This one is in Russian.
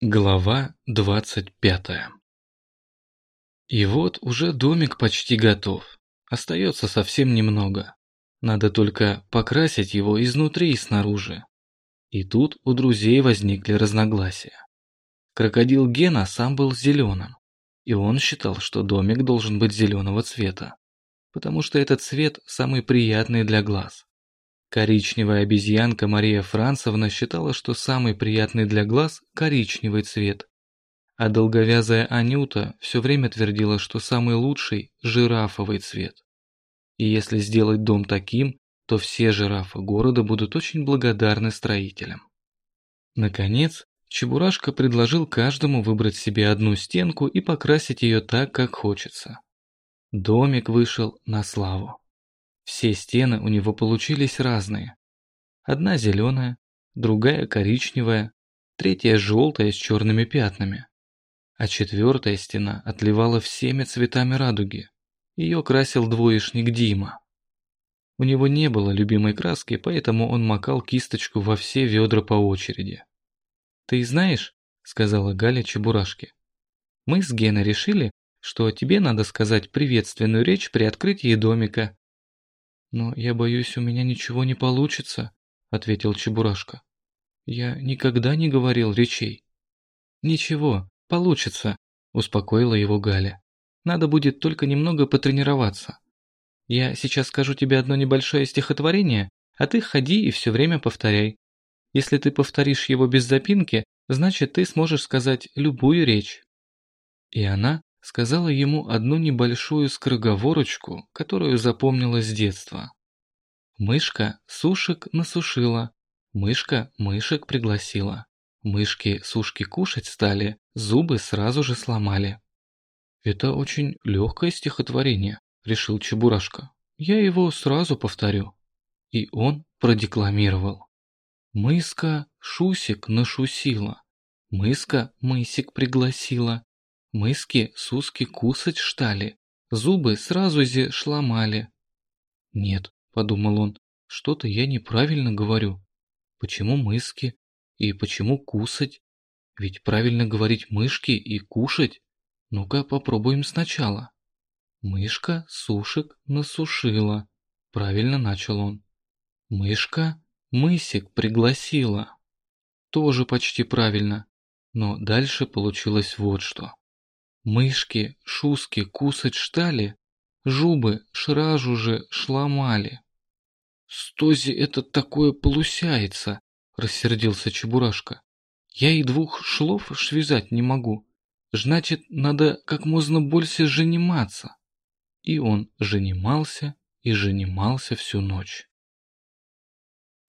Глава двадцать пятая И вот уже домик почти готов. Остается совсем немного. Надо только покрасить его изнутри и снаружи. И тут у друзей возникли разногласия. Крокодил Гена сам был зеленым, и он считал, что домик должен быть зеленого цвета, потому что этот цвет самый приятный для глаз. Коричневая обезьянка Мария Францевна считала, что самый приятный для глаз – коричневый цвет. А долговязая Анюта все время твердила, что самый лучший – жирафовый цвет. И если сделать дом таким, то все жирафы города будут очень благодарны строителям. Наконец, Чебурашка предложил каждому выбрать себе одну стенку и покрасить ее так, как хочется. Домик вышел на славу. Все стены у него получились разные. Одна зеленая, другая коричневая, третья желтая с черными пятнами. А четвертая стена отливала всеми цветами радуги. Ее красил двоечник Дима. У него не было любимой краски, поэтому он макал кисточку во все ведра по очереди. «Ты знаешь», — сказала Галя Чебурашке, — «мы с Геной решили, что тебе надо сказать приветственную речь при открытии домика, «Но я боюсь, у меня ничего не получится», — ответил Чебурашка. «Я никогда не говорил речей». «Ничего, получится», — успокоила его Галя. «Надо будет только немного потренироваться. Я сейчас скажу тебе одно небольшое стихотворение, а ты ходи и все время повторяй. Если ты повторишь его без запинки, значит ты сможешь сказать любую речь». И она сказала ему одну небольшую скороговорочку, которую запомнила с детства. Мышка сушек насушила, мышка мышек пригласила. Мышки сушки кушать стали, зубы сразу же сломали. «Это очень легкое стихотворение», — решил Чебурашка. «Я его сразу повторю». И он продекламировал. Мыска шусик нашусила, мыска мысик пригласила, Мыски суски кусать штали, зубы сразу зе шломали. Нет, подумал он, что-то я неправильно говорю. Почему мыски и почему кусать? Ведь правильно говорить мышки и кушать. Ну-ка попробуем сначала. Мышка сушек насушила. Правильно начал он. Мышка мысик пригласила. Тоже почти правильно. Но дальше получилось вот что. Мышки, шуски кусать штали, жубы шражу же шламали. «Стози это такое полусяется!» — рассердился Чебурашка. «Я и двух шлов швязать не могу. Значит, надо как можно больше жениматься». И он женимался и женимался всю ночь.